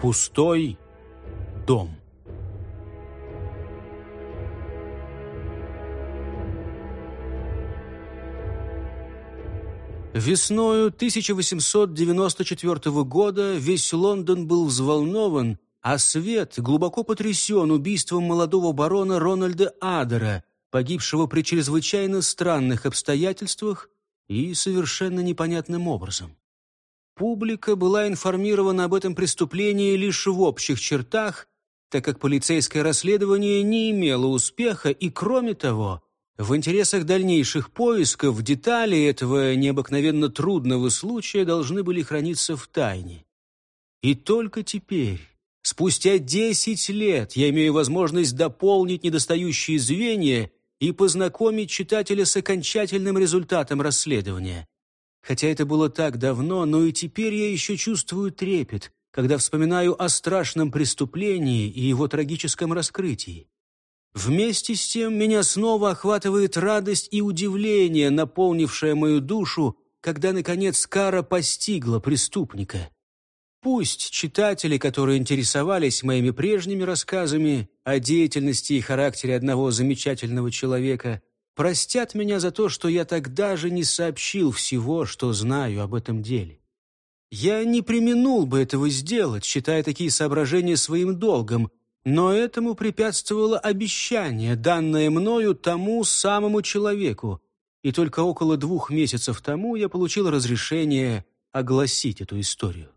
Пустой дом. Весною 1894 года весь Лондон был взволнован, а свет глубоко потрясен убийством молодого барона Рональда Адера, погибшего при чрезвычайно странных обстоятельствах и совершенно непонятным образом. Публика была информирована об этом преступлении лишь в общих чертах, так как полицейское расследование не имело успеха и, кроме того, в интересах дальнейших поисков детали этого необыкновенно трудного случая должны были храниться в тайне. И только теперь, спустя десять лет, я имею возможность дополнить недостающие звенья и познакомить читателя с окончательным результатом расследования. Хотя это было так давно, но и теперь я еще чувствую трепет, когда вспоминаю о страшном преступлении и его трагическом раскрытии. Вместе с тем меня снова охватывает радость и удивление, наполнившее мою душу, когда, наконец, кара постигла преступника. Пусть читатели, которые интересовались моими прежними рассказами о деятельности и характере одного замечательного человека, простят меня за то, что я тогда же не сообщил всего, что знаю об этом деле. Я не применул бы этого сделать, считая такие соображения своим долгом, но этому препятствовало обещание, данное мною тому самому человеку, и только около двух месяцев тому я получил разрешение огласить эту историю.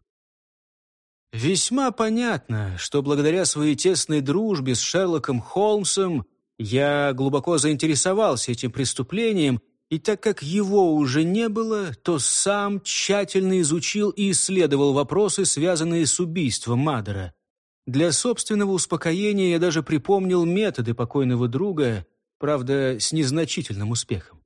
Весьма понятно, что благодаря своей тесной дружбе с Шерлоком Холмсом я глубоко заинтересовался этим преступлением, и так как его уже не было, то сам тщательно изучил и исследовал вопросы, связанные с убийством Мадера. Для собственного успокоения я даже припомнил методы покойного друга, правда, с незначительным успехом.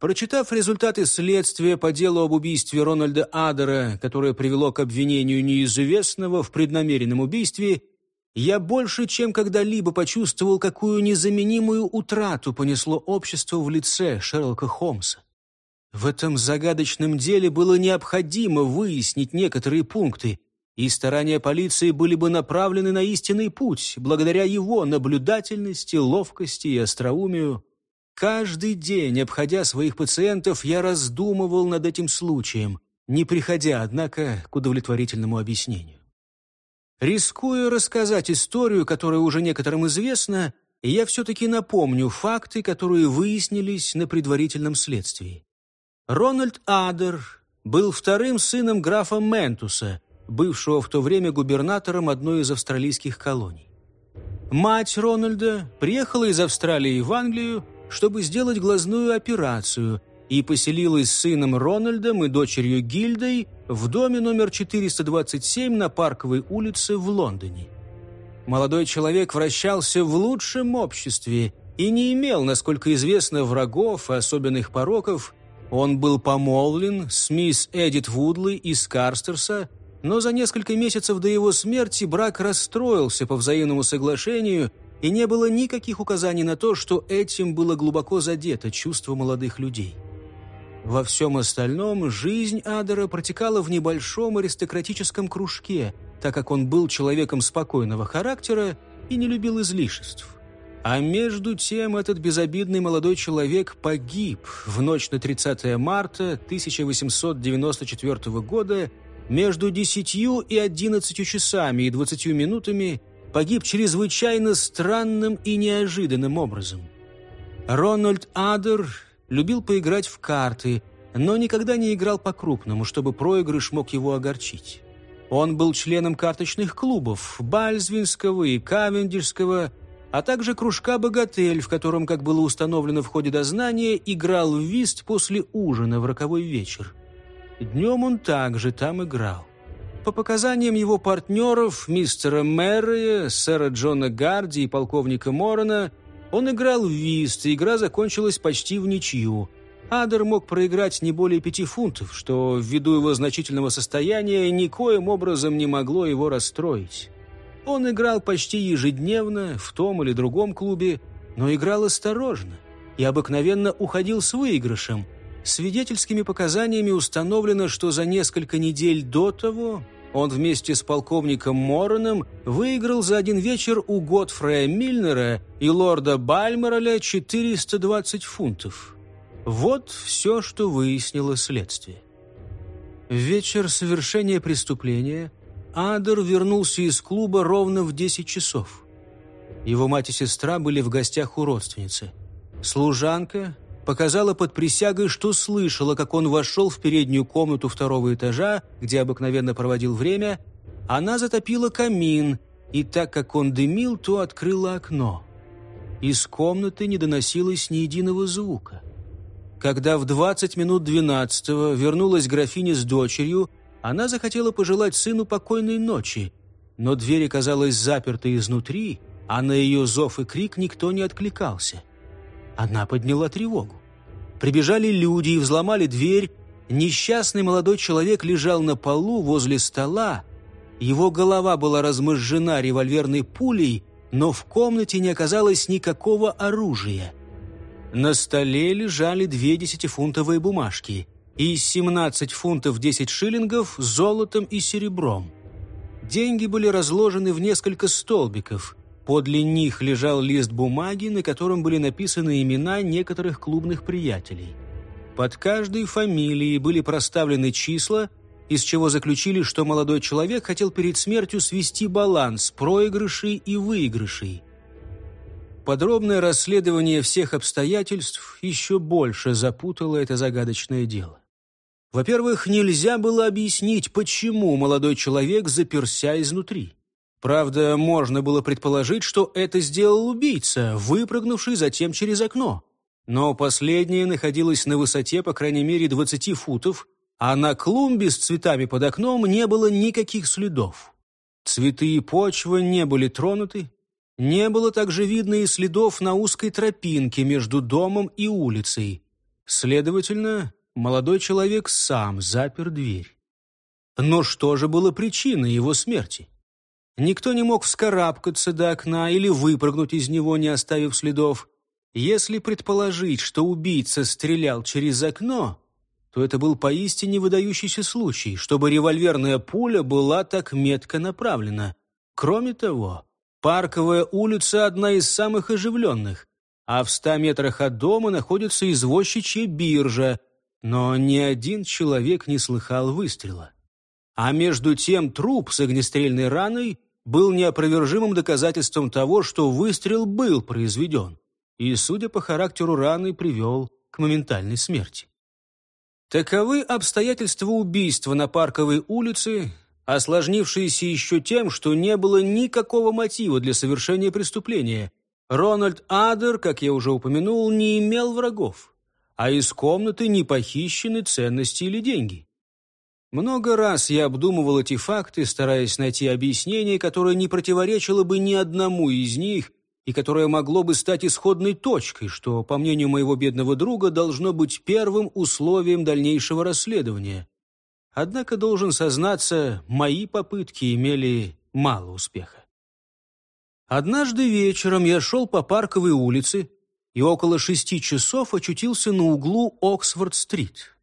Прочитав результаты следствия по делу об убийстве Рональда Адера, которое привело к обвинению неизвестного в преднамеренном убийстве, я больше, чем когда-либо почувствовал, какую незаменимую утрату понесло общество в лице Шерлока Холмса. В этом загадочном деле было необходимо выяснить некоторые пункты, и старания полиции были бы направлены на истинный путь, благодаря его наблюдательности, ловкости и остроумию. Каждый день, обходя своих пациентов, я раздумывал над этим случаем, не приходя, однако, к удовлетворительному объяснению. Рискуя рассказать историю, которая уже некоторым известна, я все-таки напомню факты, которые выяснились на предварительном следствии. Рональд Адер был вторым сыном графа Ментуса – бывшего в то время губернатором одной из австралийских колоний. Мать Рональда приехала из Австралии в Англию, чтобы сделать глазную операцию, и поселилась с сыном Рональдом и дочерью Гильдой в доме номер 427 на Парковой улице в Лондоне. Молодой человек вращался в лучшем обществе и не имел, насколько известно, врагов и особенных пороков. Он был помолвлен с мисс Эдит Вудли из Карстерса, но за несколько месяцев до его смерти брак расстроился по взаимному соглашению, и не было никаких указаний на то, что этим было глубоко задето чувство молодых людей. Во всем остальном жизнь Адера протекала в небольшом аристократическом кружке, так как он был человеком спокойного характера и не любил излишеств. А между тем этот безобидный молодой человек погиб в ночь на 30 марта 1894 года между десятью и одиннадцатью часами и двадцатью минутами погиб чрезвычайно странным и неожиданным образом. Рональд Адер любил поиграть в карты, но никогда не играл по-крупному, чтобы проигрыш мог его огорчить. Он был членом карточных клубов Бальзвинского и Кавендишского, а также кружка «Богатель», в котором, как было установлено в ходе дознания, играл в вист после ужина в роковой вечер. Днем он также там играл. По показаниям его партнеров, мистера Мэррея, сэра Джона Гарди и полковника Морона, он играл в вист, и игра закончилась почти в ничью. Адер мог проиграть не более пяти фунтов, что, ввиду его значительного состояния, никоим образом не могло его расстроить. Он играл почти ежедневно в том или другом клубе, но играл осторожно и обыкновенно уходил с выигрышем – Свидетельскими показаниями установлено, что за несколько недель до того он вместе с полковником Мороном выиграл за один вечер у Готфрея Мильнера и лорда Бальмероля 420 фунтов. Вот все, что выяснило следствие. В вечер совершения преступления Адер вернулся из клуба ровно в 10 часов. Его мать и сестра были в гостях у родственницы. Служанка показала под присягой, что слышала, как он вошел в переднюю комнату второго этажа, где обыкновенно проводил время. Она затопила камин, и так как он дымил, то открыла окно. Из комнаты не доносилось ни единого звука. Когда в 20 минут 12 вернулась графиня с дочерью, она захотела пожелать сыну покойной ночи, но дверь оказалась заперта изнутри, а на ее зов и крик никто не откликался. Она подняла тревогу. Прибежали люди и взломали дверь. Несчастный молодой человек лежал на полу возле стола. Его голова была размозжена револьверной пулей, но в комнате не оказалось никакого оружия. На столе лежали две десятифунтовые бумажки и 17 фунтов 10 шиллингов золотом и серебром. Деньги были разложены в несколько столбиков. Подле них лежал лист бумаги, на котором были написаны имена некоторых клубных приятелей. Под каждой фамилией были проставлены числа, из чего заключили, что молодой человек хотел перед смертью свести баланс проигрышей и выигрышей. Подробное расследование всех обстоятельств еще больше запутало это загадочное дело. Во-первых, нельзя было объяснить, почему молодой человек заперся изнутри. Правда, можно было предположить, что это сделал убийца, выпрыгнувший затем через окно. Но последнее находилось на высоте, по крайней мере, 20 футов, а на клумбе с цветами под окном не было никаких следов. Цветы и почва не были тронуты. Не было также видно и следов на узкой тропинке между домом и улицей. Следовательно, молодой человек сам запер дверь. Но что же было причиной его смерти? Никто не мог вскарабкаться до окна или выпрыгнуть из него, не оставив следов. Если предположить, что убийца стрелял через окно, то это был поистине выдающийся случай, чтобы револьверная пуля была так метко направлена. Кроме того, Парковая улица – одна из самых оживленных, а в ста метрах от дома находится извозчичья биржа, но ни один человек не слыхал выстрела. А между тем труп с огнестрельной раной был неопровержимым доказательством того, что выстрел был произведен и, судя по характеру раны, привел к моментальной смерти. Таковы обстоятельства убийства на Парковой улице, осложнившиеся еще тем, что не было никакого мотива для совершения преступления. Рональд Адер, как я уже упомянул, не имел врагов, а из комнаты не похищены ценности или деньги. Много раз я обдумывал эти факты, стараясь найти объяснение, которое не противоречило бы ни одному из них и которое могло бы стать исходной точкой, что, по мнению моего бедного друга, должно быть первым условием дальнейшего расследования. Однако, должен сознаться, мои попытки имели мало успеха. Однажды вечером я шел по Парковой улице и около шести часов очутился на углу Оксфорд-стрит.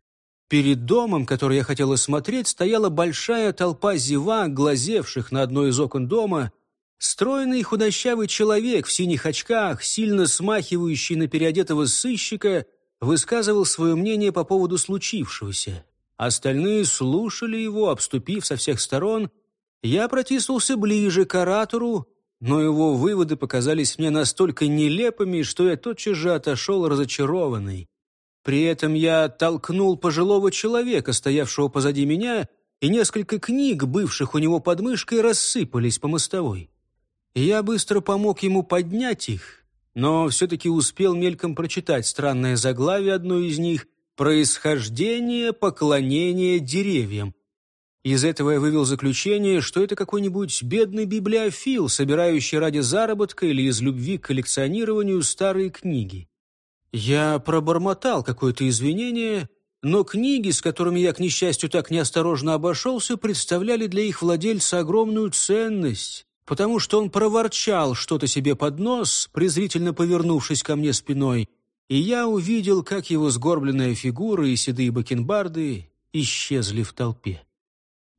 Перед домом, который я хотел осмотреть, стояла большая толпа зевак, глазевших на одно из окон дома. Стройный худощавый человек в синих очках, сильно смахивающий на переодетого сыщика, высказывал свое мнение по поводу случившегося. Остальные слушали его, обступив со всех сторон. Я протиснулся ближе к оратору, но его выводы показались мне настолько нелепыми, что я тотчас же отошел разочарованный. При этом я толкнул пожилого человека, стоявшего позади меня, и несколько книг, бывших у него под мышкой, рассыпались по мостовой. Я быстро помог ему поднять их, но все-таки успел мельком прочитать странное заглавие одной из них «Происхождение поклонения деревьям». Из этого я вывел заключение, что это какой-нибудь бедный библиофил, собирающий ради заработка или из любви к коллекционированию старые книги. Я пробормотал какое-то извинение, но книги, с которыми я, к несчастью, так неосторожно обошелся, представляли для их владельца огромную ценность, потому что он проворчал что-то себе под нос, презрительно повернувшись ко мне спиной, и я увидел, как его сгорбленная фигура и седые бакенбарды исчезли в толпе.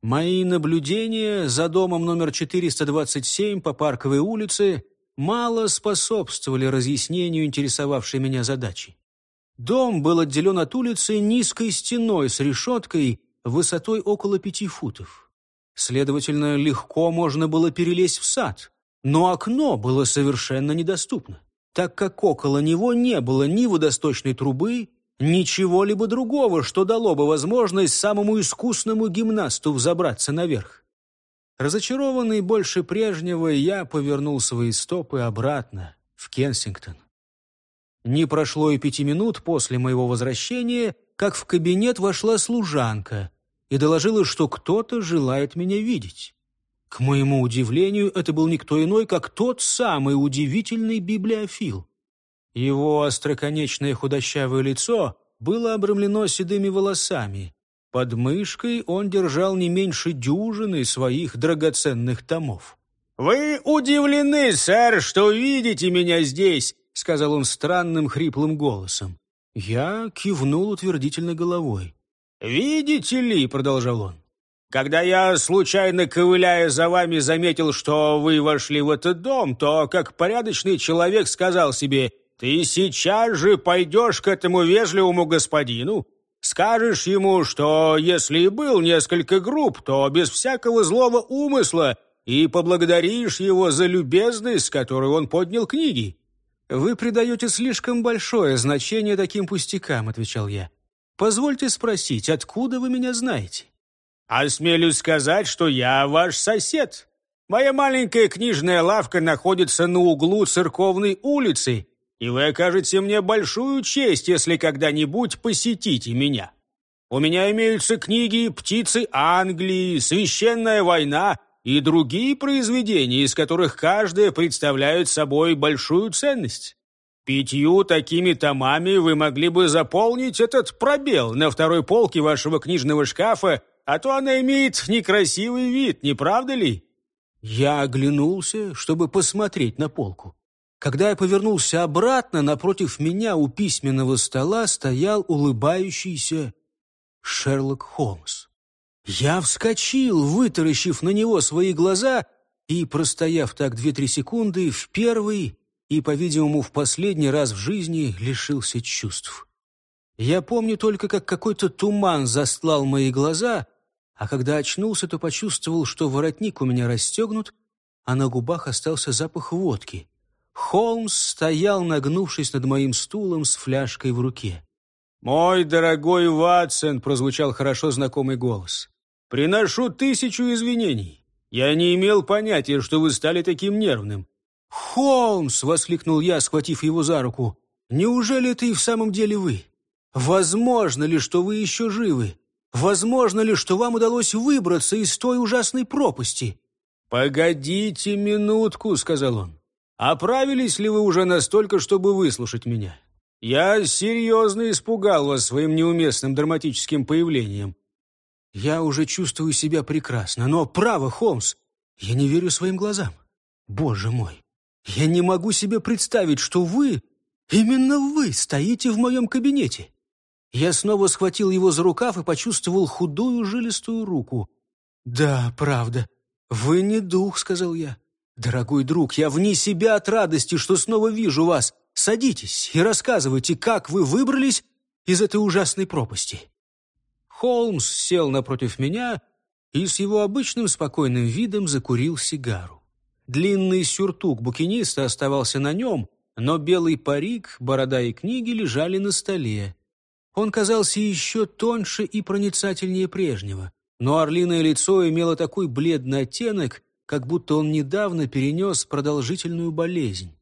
Мои наблюдения за домом номер 427 по Парковой улице мало способствовали разъяснению интересовавшей меня задачи. Дом был отделен от улицы низкой стеной с решеткой высотой около пяти футов. Следовательно, легко можно было перелезть в сад, но окно было совершенно недоступно, так как около него не было ни водосточной трубы, ничего-либо другого, что дало бы возможность самому искусному гимнасту взобраться наверх. Разочарованный больше прежнего, я повернул свои стопы обратно, в Кенсингтон. Не прошло и пяти минут после моего возвращения, как в кабинет вошла служанка и доложила, что кто-то желает меня видеть. К моему удивлению, это был никто иной, как тот самый удивительный библиофил. Его остроконечное худощавое лицо было обрамлено седыми волосами. Под мышкой он держал не меньше дюжины своих драгоценных томов. «Вы удивлены, сэр, что видите меня здесь?» — сказал он странным хриплым голосом. Я кивнул утвердительно головой. «Видите ли», — продолжал он, — «когда я, случайно ковыляя за вами, заметил, что вы вошли в этот дом, то, как порядочный человек, сказал себе, «Ты сейчас же пойдешь к этому вежливому господину, скажешь ему, что если и был несколько групп, то без всякого злого умысла, и поблагодаришь его за любезность, с которой он поднял книги». «Вы придаете слишком большое значение таким пустякам», — отвечал я. «Позвольте спросить, откуда вы меня знаете?» «Осмелюсь сказать, что я ваш сосед. Моя маленькая книжная лавка находится на углу церковной улицы, и вы окажете мне большую честь, если когда-нибудь посетите меня. У меня имеются книги «Птицы Англии», «Священная война» и другие произведения, из которых каждое представляет собой большую ценность. Пятью такими томами вы могли бы заполнить этот пробел на второй полке вашего книжного шкафа, а то она имеет некрасивый вид, не правда ли?» Я оглянулся, чтобы посмотреть на полку. Когда я повернулся обратно, напротив меня у письменного стола стоял улыбающийся Шерлок Холмс. Я вскочил, вытаращив на него свои глаза, и, простояв так две-три секунды, в первый и, по-видимому, в последний раз в жизни лишился чувств. Я помню только, как какой-то туман застлал мои глаза, а когда очнулся, то почувствовал, что воротник у меня расстегнут, а на губах остался запах водки. Холмс стоял, нагнувшись над моим стулом с фляжкой в руке. «Мой дорогой Ватсон!» — прозвучал хорошо знакомый голос. Приношу тысячу извинений. Я не имел понятия, что вы стали таким нервным». «Холмс!» — воскликнул я, схватив его за руку. «Неужели это и в самом деле вы? Возможно ли, что вы еще живы? Возможно ли, что вам удалось выбраться из той ужасной пропасти?» «Погодите минутку», — сказал он. «Оправились ли вы уже настолько, чтобы выслушать меня? Я серьезно испугал вас своим неуместным драматическим появлением. Я уже чувствую себя прекрасно, но право, Холмс, я не верю своим глазам. Боже мой, я не могу себе представить, что вы, именно вы, стоите в моем кабинете. Я снова схватил его за рукав и почувствовал худую жилистую руку. «Да, правда. Вы не дух», — сказал я. «Дорогой друг, я вне себя от радости, что снова вижу вас. Садитесь и рассказывайте, как вы выбрались из этой ужасной пропасти». Холмс сел напротив меня и с его обычным спокойным видом закурил сигару. Длинный сюртук букиниста оставался на нем, но белый парик, борода и книги лежали на столе. Он казался еще тоньше и проницательнее прежнего, но орлиное лицо имело такой бледный оттенок, как будто он недавно перенес продолжительную болезнь.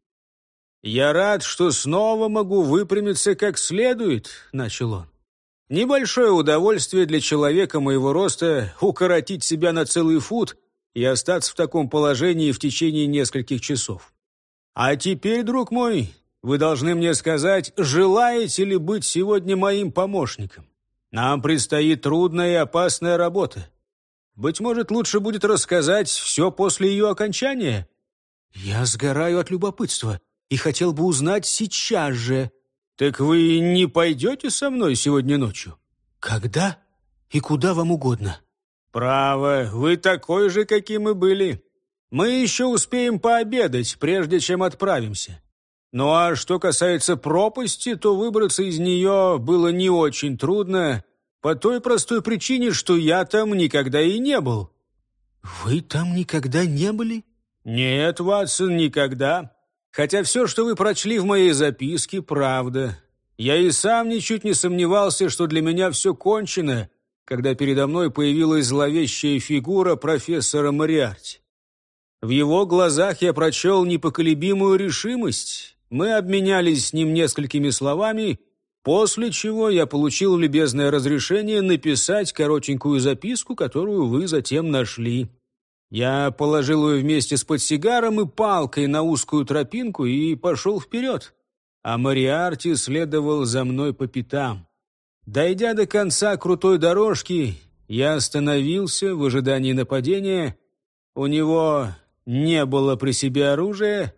«Я рад, что снова могу выпрямиться как следует», — начал он. Небольшое удовольствие для человека моего роста укоротить себя на целый фут и остаться в таком положении в течение нескольких часов. А теперь, друг мой, вы должны мне сказать, желаете ли быть сегодня моим помощником? Нам предстоит трудная и опасная работа. Быть может, лучше будет рассказать все после ее окончания? Я сгораю от любопытства и хотел бы узнать сейчас же, «Так вы не пойдете со мной сегодня ночью?» «Когда и куда вам угодно». «Право, вы такой же, каким и были. Мы еще успеем пообедать, прежде чем отправимся. Ну а что касается пропасти, то выбраться из нее было не очень трудно, по той простой причине, что я там никогда и не был». «Вы там никогда не были?» «Нет, Ватсон, никогда. Хотя все, что вы прочли в моей записке, правда. Я и сам ничуть не сомневался, что для меня все кончено, когда передо мной появилась зловещая фигура профессора Мариарти. В его глазах я прочел непоколебимую решимость. Мы обменялись с ним несколькими словами, после чего я получил любезное разрешение написать коротенькую записку, которую вы затем нашли. Я положил ее вместе с подсигаром и палкой на узкую тропинку и пошел вперед, а Мариарти следовал за мной по пятам. Дойдя до конца крутой дорожки, я остановился в ожидании нападения. У него не было при себе оружия,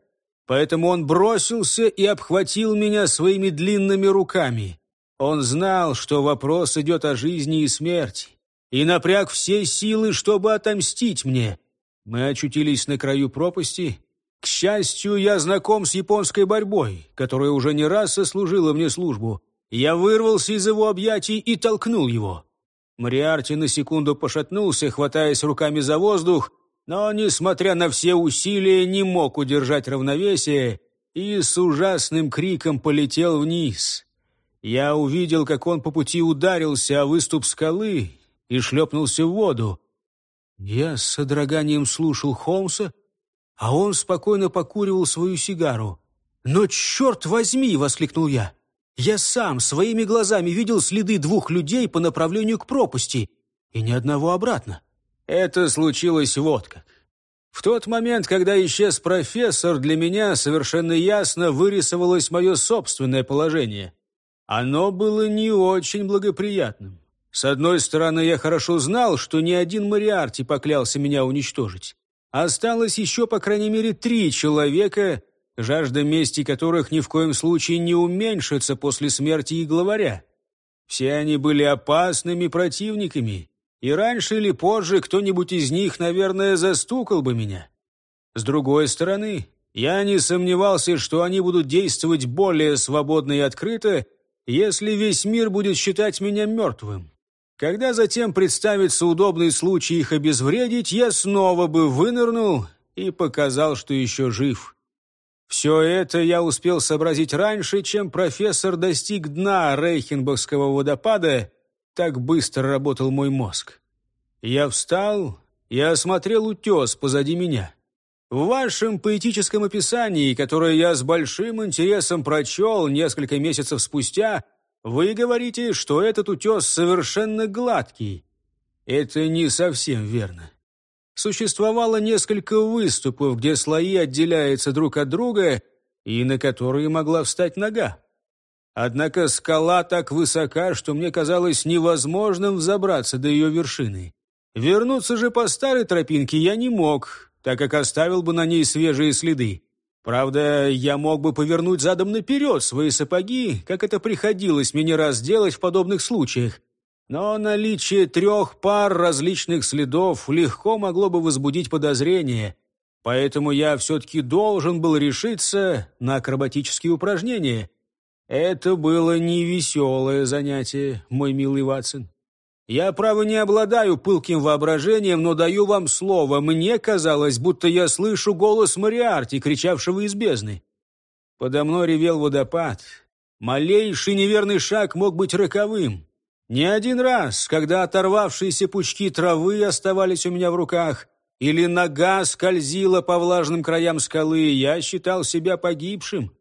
поэтому он бросился и обхватил меня своими длинными руками. Он знал, что вопрос идет о жизни и смерти, и напряг все силы, чтобы отомстить мне. Мы очутились на краю пропасти. К счастью, я знаком с японской борьбой, которая уже не раз сослужила мне службу. Я вырвался из его объятий и толкнул его. Мариарти на секунду пошатнулся, хватаясь руками за воздух, но, несмотря на все усилия, не мог удержать равновесие и с ужасным криком полетел вниз. Я увидел, как он по пути ударился о выступ скалы и шлепнулся в воду. Я с содроганием слушал Холмса, а он спокойно покуривал свою сигару. «Но черт возьми!» — воскликнул я. «Я сам своими глазами видел следы двух людей по направлению к пропасти, и ни одного обратно. Это случилось вот как. В тот момент, когда исчез профессор, для меня совершенно ясно вырисовалось мое собственное положение. Оно было не очень благоприятным. С одной стороны, я хорошо знал, что ни один Мариарти поклялся меня уничтожить. Осталось еще, по крайней мере, три человека, жажда мести которых ни в коем случае не уменьшится после смерти их главаря. Все они были опасными противниками, и раньше или позже кто-нибудь из них, наверное, застукал бы меня. С другой стороны, я не сомневался, что они будут действовать более свободно и открыто, если весь мир будет считать меня мертвым. Когда затем представится удобный случай их обезвредить, я снова бы вынырнул и показал, что еще жив. Все это я успел сообразить раньше, чем профессор достиг дна Рейхенбахского водопада так быстро работал мой мозг. Я встал и осмотрел утес позади меня. В вашем поэтическом описании, которое я с большим интересом прочел несколько месяцев спустя, вы говорите, что этот утес совершенно гладкий. Это не совсем верно. Существовало несколько выступов, где слои отделяются друг от друга и на которые могла встать нога. Однако скала так высока, что мне казалось невозможным взобраться до ее вершины. Вернуться же по старой тропинке я не мог, так как оставил бы на ней свежие следы. Правда, я мог бы повернуть задом наперед свои сапоги, как это приходилось мне не раз делать в подобных случаях. Но наличие трех пар различных следов легко могло бы возбудить подозрение, поэтому я все-таки должен был решиться на акробатические упражнения — это было невеселое занятие, мой милый Ватсон. Я, право, не обладаю пылким воображением, но даю вам слово. Мне казалось, будто я слышу голос Мариарти, кричавшего из бездны. Подо мной ревел водопад. Малейший неверный шаг мог быть роковым. Не один раз, когда оторвавшиеся пучки травы оставались у меня в руках, или нога скользила по влажным краям скалы, я считал себя погибшим.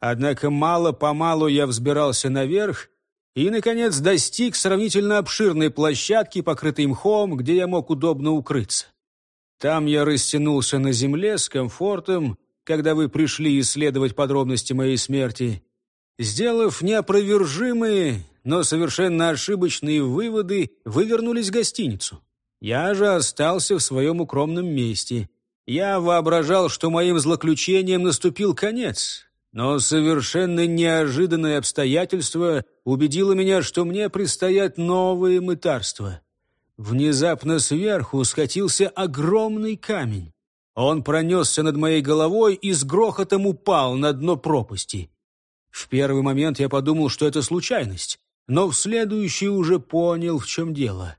Однако мало-помалу я взбирался наверх и, наконец, достиг сравнительно обширной площадки, покрытой мхом, где я мог удобно укрыться. Там я растянулся на земле с комфортом, когда вы пришли исследовать подробности моей смерти. Сделав неопровержимые, но совершенно ошибочные выводы, вы вернулись в гостиницу. Я же остался в своем укромном месте. Я воображал, что моим злоключением наступил конец, но совершенно неожиданное обстоятельство убедило меня, что мне предстоят новые мытарства. Внезапно сверху скатился огромный камень. Он пронесся над моей головой и с грохотом упал на дно пропасти. В первый момент я подумал, что это случайность, но в следующий уже понял, в чем дело.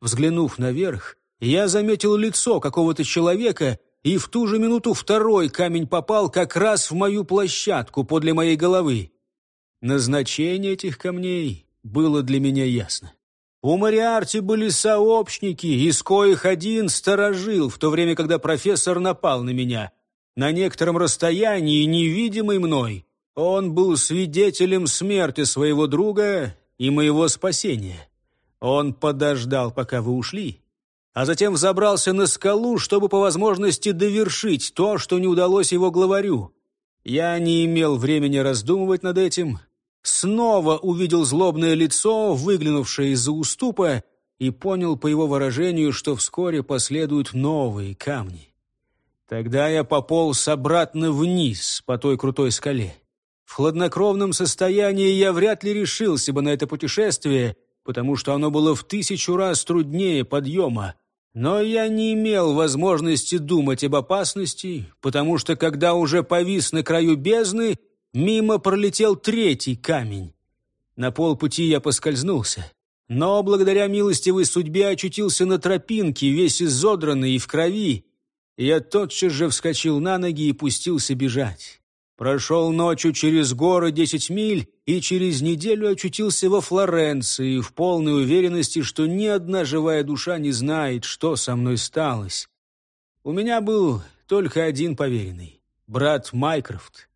Взглянув наверх, я заметил лицо какого-то человека, и в ту же минуту второй камень попал как раз в мою площадку подле моей головы. Назначение этих камней было для меня ясно. У Мариарти были сообщники, из коих один сторожил, в то время, когда профессор напал на меня. На некотором расстоянии, невидимый мной, он был свидетелем смерти своего друга и моего спасения. Он подождал, пока вы ушли, а затем взобрался на скалу, чтобы по возможности довершить то, что не удалось его главарю. Я не имел времени раздумывать над этим, снова увидел злобное лицо, выглянувшее из-за уступа, и понял по его выражению, что вскоре последуют новые камни. Тогда я пополз обратно вниз по той крутой скале. В хладнокровном состоянии я вряд ли решился бы на это путешествие, потому что оно было в тысячу раз труднее подъема. Но я не имел возможности думать об опасности, потому что, когда уже повис на краю бездны, Мимо пролетел третий камень. На полпути я поскользнулся, но благодаря милостивой судьбе очутился на тропинке, весь изодранный и в крови. Я тотчас же вскочил на ноги и пустился бежать. Прошел ночью через горы десять миль и через неделю очутился во Флоренции в полной уверенности, что ни одна живая душа не знает, что со мной сталось. У меня был только один поверенный — брат Майкрофт.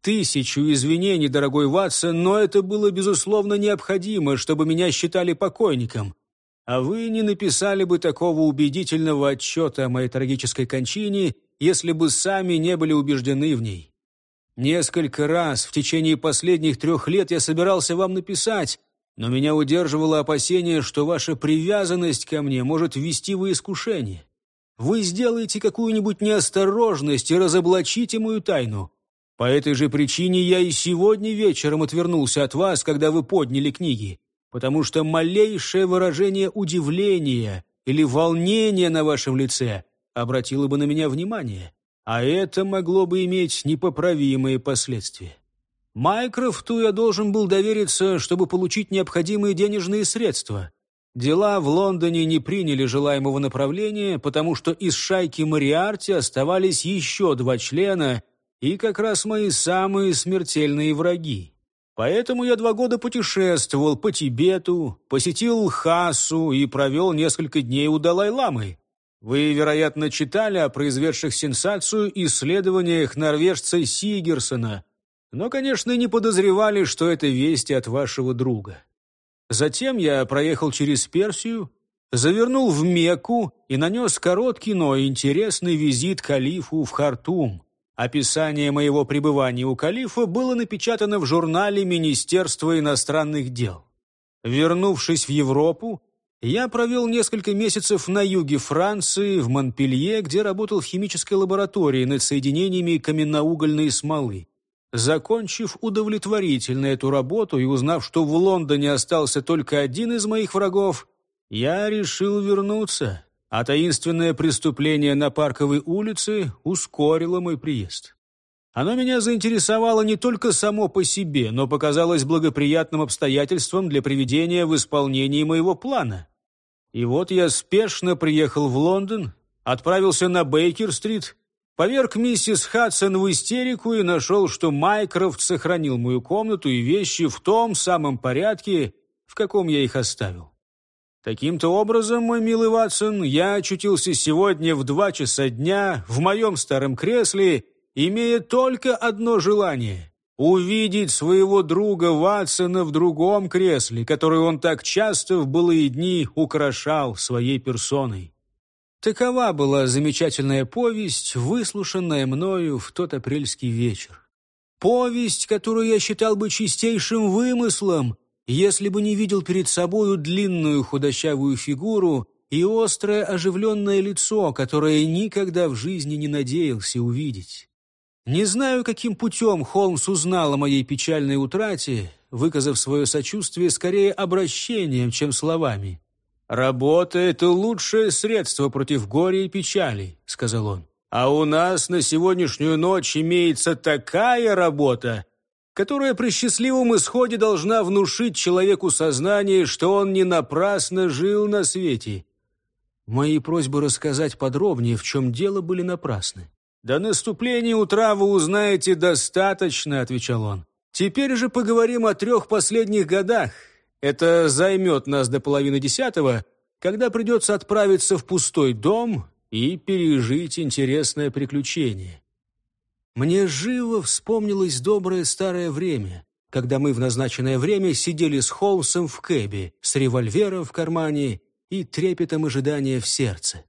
Тысячу извинений, дорогой Ватсон, но это было, безусловно, необходимо, чтобы меня считали покойником. А вы не написали бы такого убедительного отчета о моей трагической кончине, если бы сами не были убеждены в ней. Несколько раз в течение последних трех лет я собирался вам написать, но меня удерживало опасение, что ваша привязанность ко мне может ввести в искушение. Вы сделаете какую-нибудь неосторожность и разоблачите мою тайну. По этой же причине я и сегодня вечером отвернулся от вас, когда вы подняли книги, потому что малейшее выражение удивления или волнения на вашем лице обратило бы на меня внимание, а это могло бы иметь непоправимые последствия. Майкрофту я должен был довериться, чтобы получить необходимые денежные средства. Дела в Лондоне не приняли желаемого направления, потому что из шайки Мариарти оставались еще два члена – и как раз мои самые смертельные враги. Поэтому я два года путешествовал по Тибету, посетил Хасу и провел несколько дней у Далай-ламы. Вы, вероятно, читали о произведших сенсацию исследованиях норвежца Сигерсона, но, конечно, не подозревали, что это вести от вашего друга. Затем я проехал через Персию, завернул в Мекку и нанес короткий, но интересный визит калифу в Хартум. Описание моего пребывания у калифа было напечатано в журнале Министерства иностранных дел. Вернувшись в Европу, я провел несколько месяцев на юге Франции, в Монпелье, где работал в химической лаборатории над соединениями каменноугольной смолы. Закончив удовлетворительно эту работу и узнав, что в Лондоне остался только один из моих врагов, я решил вернуться а таинственное преступление на Парковой улице ускорило мой приезд. Оно меня заинтересовало не только само по себе, но показалось благоприятным обстоятельством для приведения в исполнение моего плана. И вот я спешно приехал в Лондон, отправился на Бейкер-стрит, поверг миссис Хадсон в истерику и нашел, что Майкрофт сохранил мою комнату и вещи в том самом порядке, в каком я их оставил. Таким-то образом, мой милый Ватсон, я очутился сегодня в два часа дня в моем старом кресле, имея только одно желание — увидеть своего друга Ватсона в другом кресле, которое он так часто в былые дни украшал своей персоной. Такова была замечательная повесть, выслушанная мною в тот апрельский вечер. Повесть, которую я считал бы чистейшим вымыслом, если бы не видел перед собою длинную худощавую фигуру и острое оживленное лицо, которое никогда в жизни не надеялся увидеть. Не знаю, каким путем Холмс узнал о моей печальной утрате, выказав свое сочувствие скорее обращением, чем словами. «Работа — это лучшее средство против горя и печали», — сказал он. «А у нас на сегодняшнюю ночь имеется такая работа, которая при счастливом исходе должна внушить человеку сознание, что он не напрасно жил на свете». Мои просьбы рассказать подробнее, в чем дело, были напрасны. «До наступления утра вы узнаете достаточно», — отвечал он. «Теперь же поговорим о трех последних годах. Это займет нас до половины десятого, когда придется отправиться в пустой дом и пережить интересное приключение». Мне живо вспомнилось доброе старое время, когда мы в назначенное время сидели с Холмсом в кэбе, с револьвером в кармане и трепетом ожидания в сердце.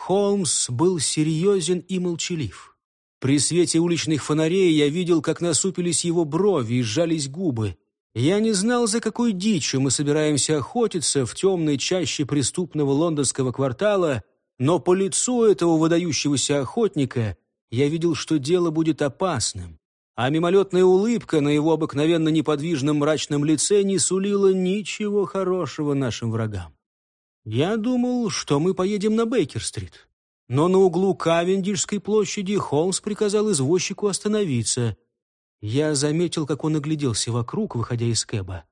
Холмс был серьезен и молчалив. При свете уличных фонарей я видел, как насупились его брови и сжались губы. Я не знал, за какой дичью мы собираемся охотиться в темной чаще преступного лондонского квартала, но по лицу этого выдающегося охотника я видел, что дело будет опасным, а мимолетная улыбка на его обыкновенно неподвижном мрачном лице не сулила ничего хорошего нашим врагам. Я думал, что мы поедем на Бейкер-стрит. Но на углу Кавендишской площади Холмс приказал извозчику остановиться. Я заметил, как он огляделся вокруг, выходя из кэба,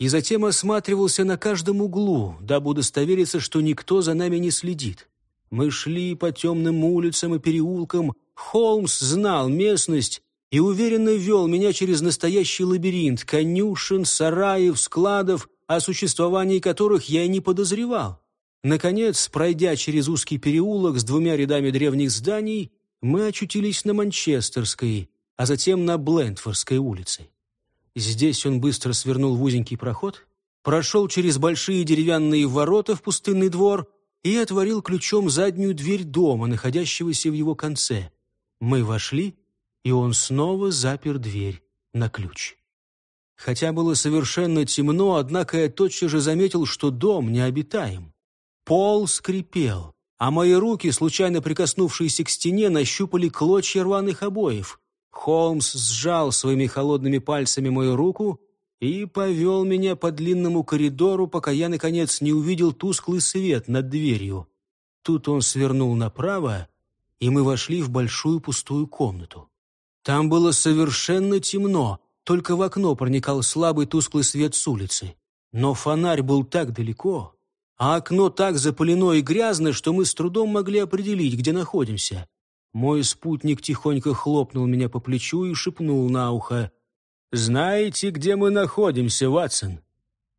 и затем осматривался на каждом углу, дабы удостовериться, что никто за нами не следит. Мы шли по темным улицам и переулкам. Холмс знал местность и уверенно вел меня через настоящий лабиринт конюшен, сараев, складов о существовании которых я и не подозревал. Наконец, пройдя через узкий переулок с двумя рядами древних зданий, мы очутились на Манчестерской, а затем на Блендфордской улице. Здесь он быстро свернул в узенький проход, прошел через большие деревянные ворота в пустынный двор и отворил ключом заднюю дверь дома, находящегося в его конце. Мы вошли, и он снова запер дверь на ключ. Хотя было совершенно темно, однако я тотчас же заметил, что дом необитаем. Пол скрипел, а мои руки, случайно прикоснувшиеся к стене, нащупали клочья рваных обоев. Холмс сжал своими холодными пальцами мою руку и повел меня по длинному коридору, пока я, наконец, не увидел тусклый свет над дверью. Тут он свернул направо, и мы вошли в большую пустую комнату. Там было совершенно темно, только в окно проникал слабый тусклый свет с улицы. Но фонарь был так далеко, а окно так запылено и грязно, что мы с трудом могли определить, где находимся. Мой спутник тихонько хлопнул меня по плечу и шепнул на ухо. «Знаете, где мы находимся, Ватсон?»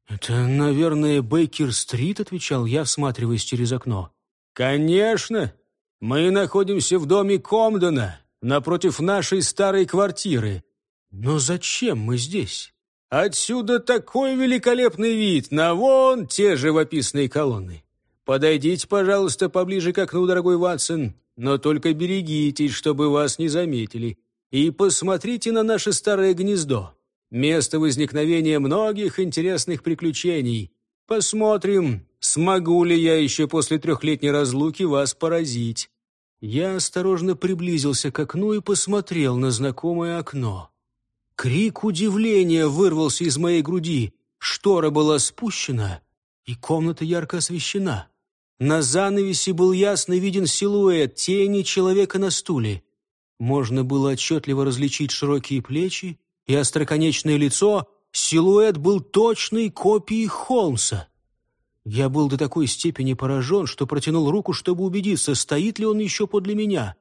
«Это, наверное, Бейкер-стрит», — отвечал я, всматриваясь через окно. «Конечно! Мы находимся в доме Комдена, напротив нашей старой квартиры. Но зачем мы здесь? Отсюда такой великолепный вид на вон те живописные колонны. Подойдите, пожалуйста, поближе к окну, дорогой Ватсон, но только берегитесь, чтобы вас не заметили. И посмотрите на наше старое гнездо. Место возникновения многих интересных приключений. Посмотрим, смогу ли я еще после трехлетней разлуки вас поразить. Я осторожно приблизился к окну и посмотрел на знакомое окно. Крик удивления вырвался из моей груди. Штора была спущена, и комната ярко освещена. На занавесе был ясно виден силуэт тени человека на стуле. Можно было отчетливо различить широкие плечи и остроконечное лицо. Силуэт был точной копией Холмса. Я был до такой степени поражен, что протянул руку, чтобы убедиться, стоит ли он еще подле меня.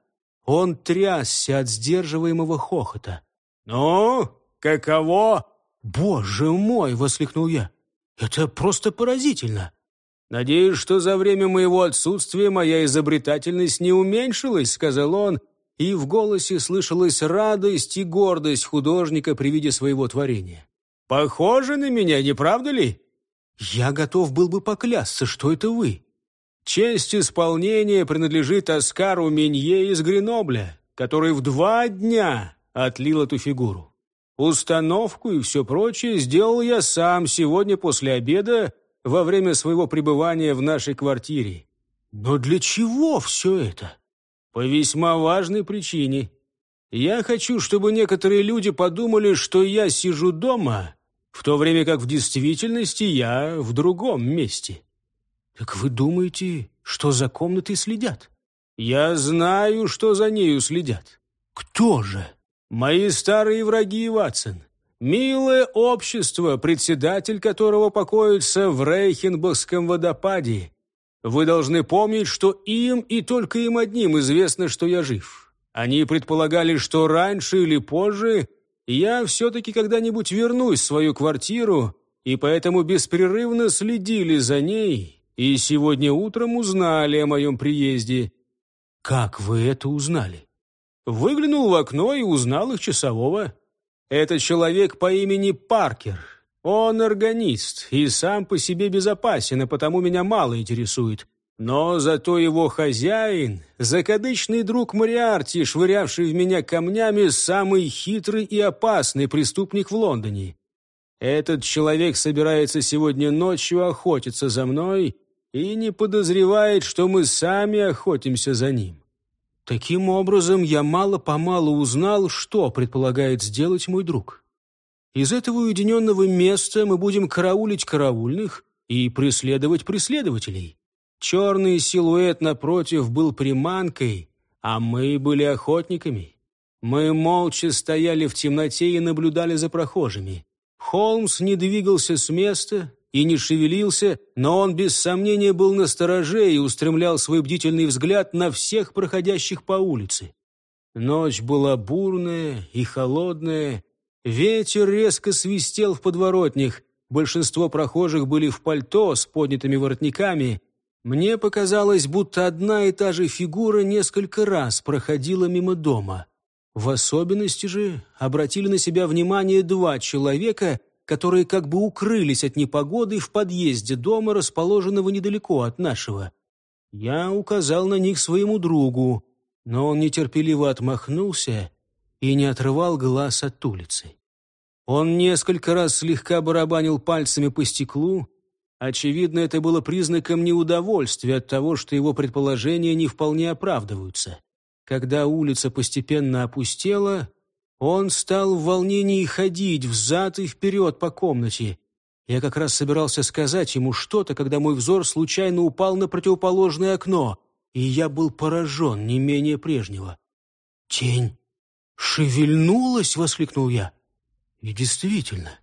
Он трясся от сдерживаемого хохота. «Ну, каково?» «Боже мой!» — воскликнул я. «Это просто поразительно!» «Надеюсь, что за время моего отсутствия моя изобретательность не уменьшилась», — сказал он, и в голосе слышалась радость и гордость художника при виде своего творения. «Похоже на меня, не правда ли?» «Я готов был бы поклясться, что это вы». «Честь исполнения принадлежит Оскару Менье из Гренобля, который в два дня отлил эту фигуру. Установку и все прочее сделал я сам сегодня после обеда во время своего пребывания в нашей квартире. Но для чего все это? По весьма важной причине. Я хочу, чтобы некоторые люди подумали, что я сижу дома, в то время как в действительности я в другом месте. Так вы думаете, что за комнатой следят? Я знаю, что за нею следят. Кто же? Мои старые враги, Ватсон. Милое общество, председатель которого покоится в Рейхенбахском водопаде. Вы должны помнить, что им и только им одним известно, что я жив. Они предполагали, что раньше или позже я все-таки когда-нибудь вернусь в свою квартиру, и поэтому беспрерывно следили за ней, и сегодня утром узнали о моем приезде. Как вы это узнали? Выглянул в окно и узнал их часового. Это человек по имени Паркер. Он органист и сам по себе безопасен, и потому меня мало интересует. Но зато его хозяин, закадычный друг Мариарти, швырявший в меня камнями, самый хитрый и опасный преступник в Лондоне. Этот человек собирается сегодня ночью охотиться за мной и не подозревает, что мы сами охотимся за ним. Таким образом, я мало-помалу узнал, что предполагает сделать мой друг. Из этого уединенного места мы будем караулить караульных и преследовать преследователей. Черный силуэт напротив был приманкой, а мы были охотниками. Мы молча стояли в темноте и наблюдали за прохожими. Холмс не двигался с места и не шевелился, но он без сомнения был на стороже и устремлял свой бдительный взгляд на всех проходящих по улице. Ночь была бурная и холодная, ветер резко свистел в подворотнях, большинство прохожих были в пальто с поднятыми воротниками. Мне показалось, будто одна и та же фигура несколько раз проходила мимо дома. В особенности же обратили на себя внимание два человека, которые как бы укрылись от непогоды в подъезде дома, расположенного недалеко от нашего. Я указал на них своему другу, но он нетерпеливо отмахнулся и не отрывал глаз от улицы. Он несколько раз слегка барабанил пальцами по стеклу. Очевидно, это было признаком неудовольствия от того, что его предположения не вполне оправдываются. Когда улица постепенно опустела, он стал в волнении ходить взад и вперед по комнате. Я как раз собирался сказать ему что-то, когда мой взор случайно упал на противоположное окно, и я был поражен не менее прежнего. «Тень шевельнулась!» — воскликнул я. И действительно,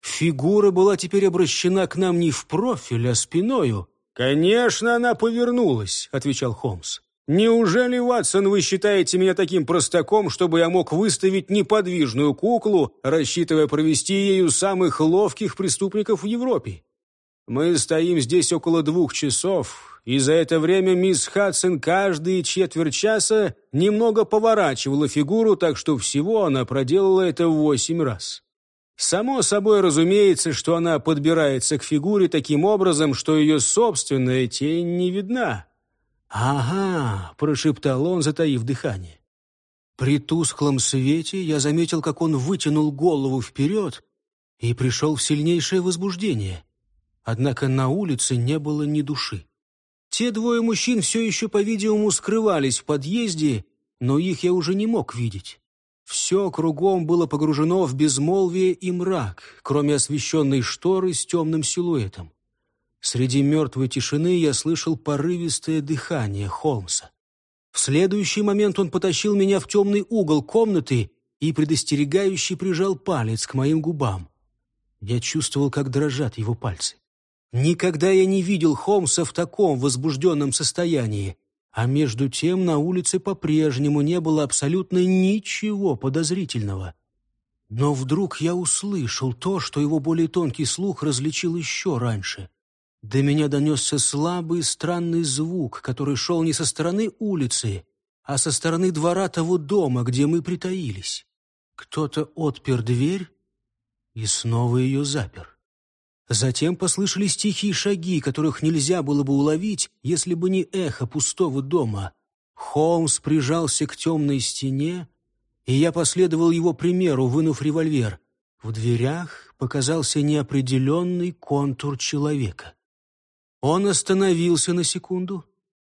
фигура была теперь обращена к нам не в профиль, а спиною. «Конечно, она повернулась», — отвечал Холмс. Неужели, Ватсон, вы считаете меня таким простаком, чтобы я мог выставить неподвижную куклу, рассчитывая провести ею самых ловких преступников в Европе? Мы стоим здесь около двух часов, и за это время мисс Хадсон каждые четверть часа немного поворачивала фигуру, так что всего она проделала это восемь раз. Само собой разумеется, что она подбирается к фигуре таким образом, что ее собственная тень не видна. «Ага», — прошептал он, затаив дыхание. При тусклом свете я заметил, как он вытянул голову вперед и пришел в сильнейшее возбуждение. Однако на улице не было ни души. Те двое мужчин все еще, по-видимому, скрывались в подъезде, но их я уже не мог видеть. Все кругом было погружено в безмолвие и мрак, кроме освещенной шторы с темным силуэтом. Среди мертвой тишины я слышал порывистое дыхание Холмса. В следующий момент он потащил меня в темный угол комнаты и предостерегающе прижал палец к моим губам. Я чувствовал, как дрожат его пальцы. Никогда я не видел Холмса в таком возбужденном состоянии, а между тем на улице по-прежнему не было абсолютно ничего подозрительного. Но вдруг я услышал то, что его более тонкий слух различил еще раньше — до меня донесся слабый странный звук, который шел не со стороны улицы, а со стороны двора того дома, где мы притаились. Кто-то отпер дверь и снова ее запер. Затем послышались тихие шаги, которых нельзя было бы уловить, если бы не эхо пустого дома. Холмс прижался к темной стене, и я последовал его примеру, вынув револьвер. В дверях показался неопределенный контур человека. Он остановился на секунду,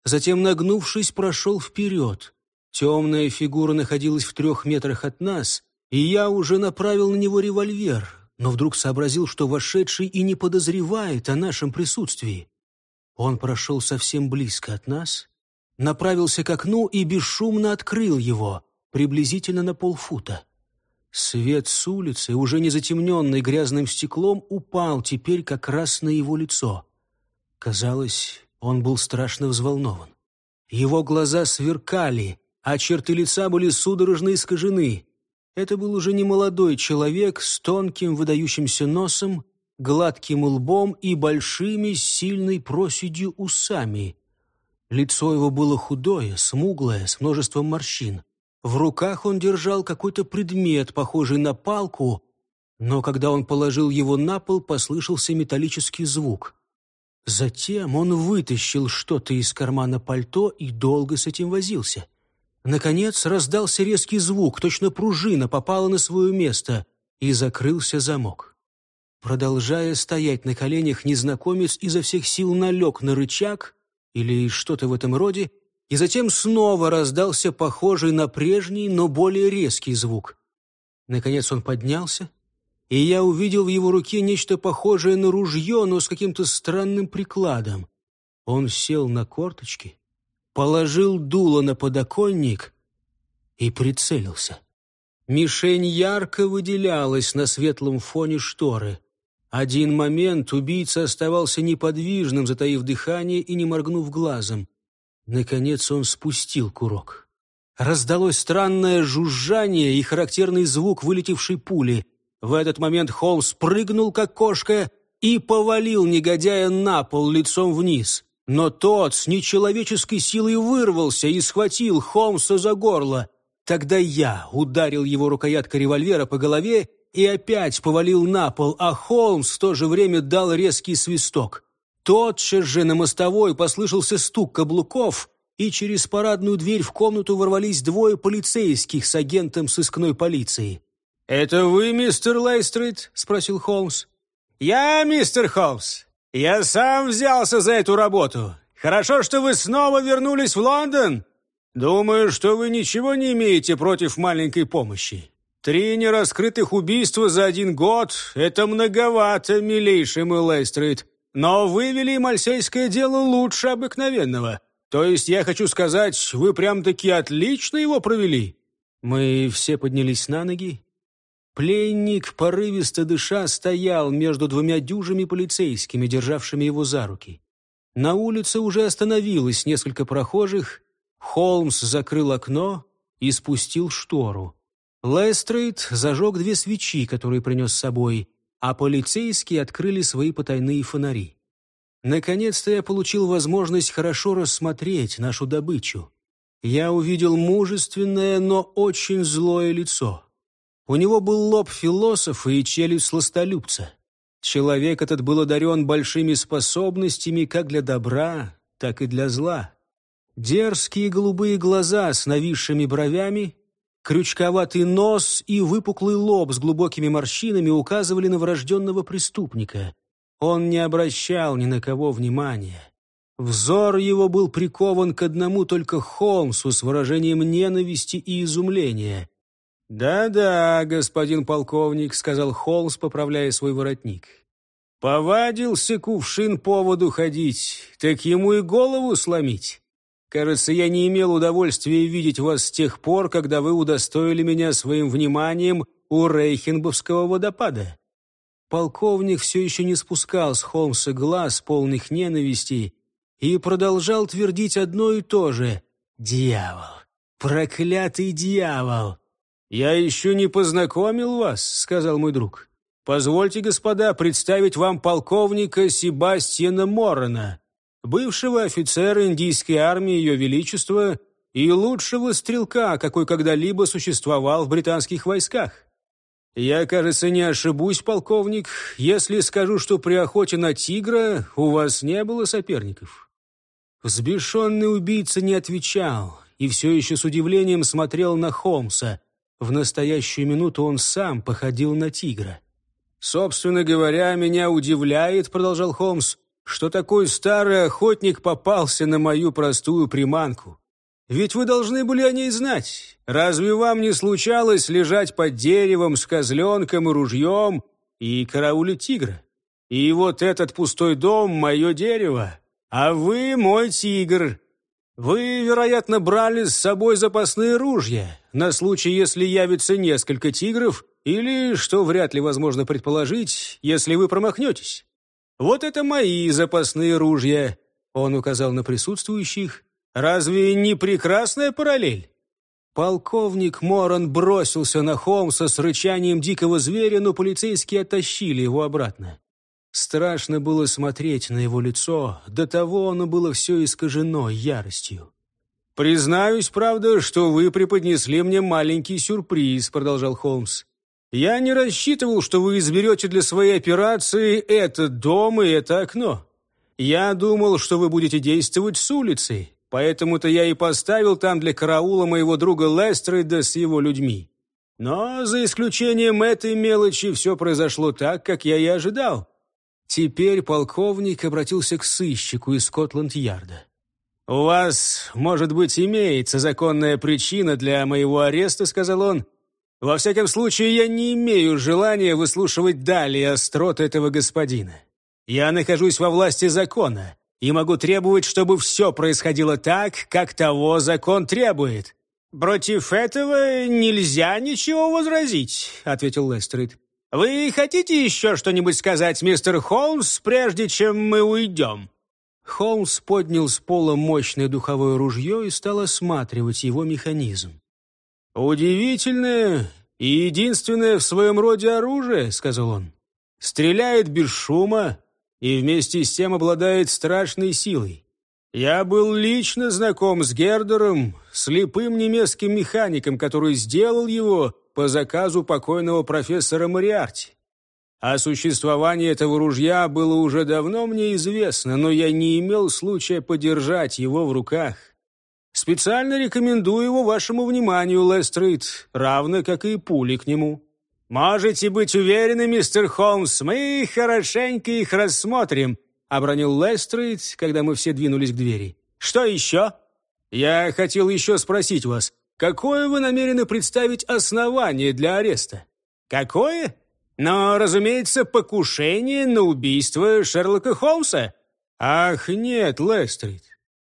затем, нагнувшись, прошел вперед. Темная фигура находилась в трех метрах от нас, и я уже направил на него револьвер, но вдруг сообразил, что вошедший и не подозревает о нашем присутствии. Он прошел совсем близко от нас, направился к окну и бесшумно открыл его, приблизительно на полфута. Свет с улицы, уже не затемненный грязным стеклом, упал теперь как раз на его лицо. Казалось, он был страшно взволнован. Его глаза сверкали, а черты лица были судорожно искажены. Это был уже не молодой человек с тонким выдающимся носом, гладким лбом и большими сильной проседью усами. Лицо его было худое, смуглое, с множеством морщин. В руках он держал какой-то предмет, похожий на палку, но когда он положил его на пол, послышался металлический звук. Затем он вытащил что-то из кармана пальто и долго с этим возился. Наконец раздался резкий звук, точно пружина попала на свое место, и закрылся замок. Продолжая стоять на коленях, незнакомец изо всех сил налег на рычаг или что-то в этом роде, и затем снова раздался похожий на прежний, но более резкий звук. Наконец он поднялся, и я увидел в его руке нечто похожее на ружье, но с каким-то странным прикладом. Он сел на корточки, положил дуло на подоконник и прицелился. Мишень ярко выделялась на светлом фоне шторы. Один момент убийца оставался неподвижным, затаив дыхание и не моргнув глазом. Наконец он спустил курок. Раздалось странное жужжание и характерный звук вылетевшей пули — в этот момент Холмс прыгнул, как кошка, и повалил негодяя на пол лицом вниз. Но тот с нечеловеческой силой вырвался и схватил Холмса за горло. Тогда я ударил его рукояткой револьвера по голове и опять повалил на пол, а Холмс в то же время дал резкий свисток. Тотчас же на мостовой послышался стук каблуков, и через парадную дверь в комнату ворвались двое полицейских с агентом сыскной полиции. «Это вы, мистер Лейстрит?» — спросил Холмс. «Я, мистер Холмс. Я сам взялся за эту работу. Хорошо, что вы снова вернулись в Лондон. Думаю, что вы ничего не имеете против маленькой помощи. Три нераскрытых убийства за один год — это многовато, милейший мой Лейстрит. Но вы вели мальсейское дело лучше обыкновенного. То есть, я хочу сказать, вы прям-таки отлично его провели». Мы все поднялись на ноги Пленник, порывисто дыша, стоял между двумя дюжими полицейскими, державшими его за руки. На улице уже остановилось несколько прохожих. Холмс закрыл окно и спустил штору. Лестрейд зажег две свечи, которые принес с собой, а полицейские открыли свои потайные фонари. Наконец-то я получил возможность хорошо рассмотреть нашу добычу. Я увидел мужественное, но очень злое лицо. У него был лоб философа и челюсть сластолюбца. Человек этот был одарен большими способностями как для добра, так и для зла. Дерзкие голубые глаза с нависшими бровями, крючковатый нос и выпуклый лоб с глубокими морщинами указывали на врожденного преступника. Он не обращал ни на кого внимания. Взор его был прикован к одному только Холмсу с выражением ненависти и изумления. «Да-да, господин полковник», — сказал Холмс, поправляя свой воротник. «Повадился кувшин поводу ходить, так ему и голову сломить. Кажется, я не имел удовольствия видеть вас с тех пор, когда вы удостоили меня своим вниманием у Рейхенбовского водопада». Полковник все еще не спускал с Холмса глаз, полных ненависти, и продолжал твердить одно и то же. «Дьявол! Проклятый дьявол!» «Я еще не познакомил вас», — сказал мой друг. «Позвольте, господа, представить вам полковника Себастьяна Моррена, бывшего офицера индийской армии Ее Величества и лучшего стрелка, какой когда-либо существовал в британских войсках. Я, кажется, не ошибусь, полковник, если скажу, что при охоте на тигра у вас не было соперников». Взбешенный убийца не отвечал и все еще с удивлением смотрел на Холмса — в настоящую минуту он сам походил на тигра. «Собственно говоря, меня удивляет, — продолжал Холмс, — что такой старый охотник попался на мою простую приманку. Ведь вы должны были о ней знать. Разве вам не случалось лежать под деревом с козленком и ружьем и караулить тигра? И вот этот пустой дом — мое дерево, а вы мой тигр. Вы, вероятно, брали с собой запасные ружья на случай, если явится несколько тигров, или, что вряд ли возможно предположить, если вы промахнетесь. Вот это мои запасные ружья, он указал на присутствующих. Разве не прекрасная параллель? Полковник Моран бросился на Холмса с рычанием дикого зверя, но полицейские оттащили его обратно. Страшно было смотреть на его лицо, до того оно было все искажено яростью. «Признаюсь, правда, что вы преподнесли мне маленький сюрприз», — продолжал Холмс. «Я не рассчитывал, что вы изберете для своей операции этот дом и это окно. Я думал, что вы будете действовать с улицы, Поэтому-то я и поставил там для караула моего друга Лестрейда с его людьми. Но за исключением этой мелочи все произошло так, как я и ожидал. Теперь полковник обратился к сыщику из Скотланд-Ярда. «У вас, может быть, имеется законная причина для моего ареста», — сказал он. «Во всяком случае, я не имею желания выслушивать далее острот этого господина. Я нахожусь во власти закона, и могу требовать, чтобы все происходило так, как того закон требует». «Против этого нельзя ничего возразить», — ответил Лестрид. «Вы хотите еще что-нибудь сказать, мистер Холмс, прежде чем мы уйдем?» Холмс поднял с пола мощное духовое ружье и стал осматривать его механизм. «Удивительное и единственное в своем роде оружие», — сказал он. «Стреляет без шума, и вместе с тем обладает страшной силой. Я был лично знаком с Гердером, слепым немецким механиком, который сделал его по заказу покойного профессора Мариарти. О существовании этого ружья было уже давно мне известно, но я не имел случая подержать его в руках. Специально рекомендую его вашему вниманию, Лестрейд, равно как и пули к нему. «Можете быть уверены, мистер Холмс, мы хорошенько их рассмотрим», — обронил Лестрейд, когда мы все двинулись к двери. «Что еще?» «Я хотел еще спросить вас, какое вы намерены представить основание для ареста?» «Какое? Но, разумеется, покушение на убийство Шерлока Холмса». «Ах, нет, Лестрейд,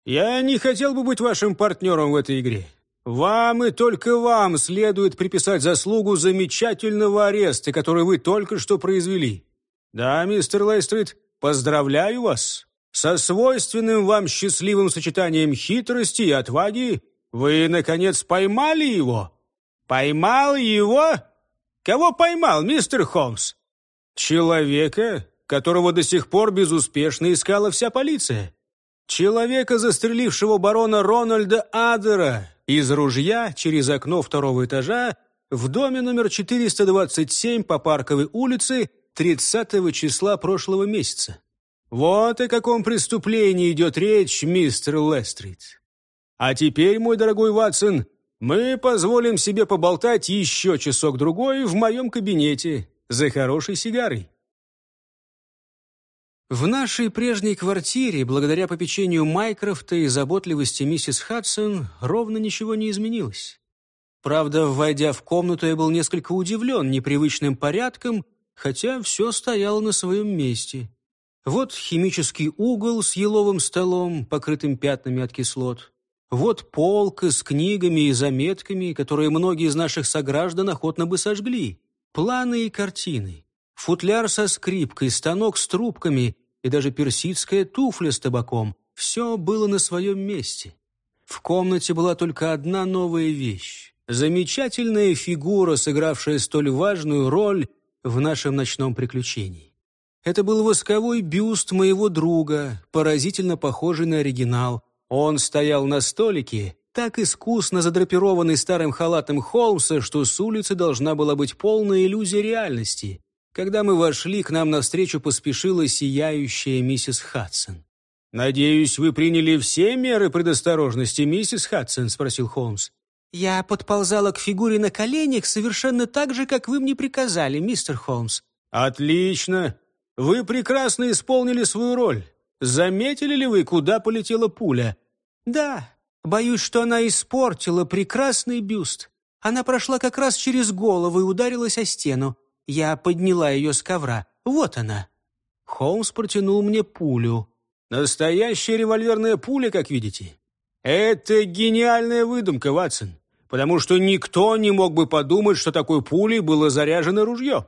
я не хотел бы быть вашим партнером в этой игре. Вам и только вам следует приписать заслугу замечательного ареста, который вы только что произвели. Да, мистер Лейстрит, поздравляю вас. Со свойственным вам счастливым сочетанием хитрости и отваги вы, наконец, поймали его. Поймал его? Кого поймал, мистер Холмс? Человека, которого до сих пор безуспешно искала вся полиция. Человека, застрелившего барона Рональда Адера, из ружья через окно второго этажа в доме номер 427 по Парковой улице 30 числа прошлого месяца. Вот о каком преступлении идет речь, мистер Лестрид. А теперь, мой дорогой Ватсон, мы позволим себе поболтать еще часок-другой в моем кабинете за хорошей сигарой. В нашей прежней квартире, благодаря попечению Майкрофта и заботливости миссис Хадсон, ровно ничего не изменилось. Правда, войдя в комнату, я был несколько удивлен непривычным порядком, хотя все стояло на своем месте. Вот химический угол с еловым столом, покрытым пятнами от кислот. Вот полка с книгами и заметками, которые многие из наших сограждан охотно бы сожгли. Планы и картины. Футляр со скрипкой, станок с трубками и даже персидская туфля с табаком. Все было на своем месте. В комнате была только одна новая вещь. Замечательная фигура, сыгравшая столь важную роль в нашем ночном приключении. Это был восковой бюст моего друга, поразительно похожий на оригинал. Он стоял на столике, так искусно задрапированный старым халатом Холмса, что с улицы должна была быть полная иллюзия реальности. Когда мы вошли, к нам навстречу поспешила сияющая миссис Хадсон. «Надеюсь, вы приняли все меры предосторожности, миссис Хадсон?» — спросил Холмс. «Я подползала к фигуре на коленях совершенно так же, как вы мне приказали, мистер Холмс». «Отлично! Вы прекрасно исполнили свою роль. Заметили ли вы, куда полетела пуля?» «Да. Боюсь, что она испортила прекрасный бюст. Она прошла как раз через голову и ударилась о стену. Я подняла ее с ковра. Вот она». Холмс протянул мне пулю. Настоящая револьверная пуля, как видите. Это гениальная выдумка, Ватсон, потому что никто не мог бы подумать, что такой пулей было заряжено ружье.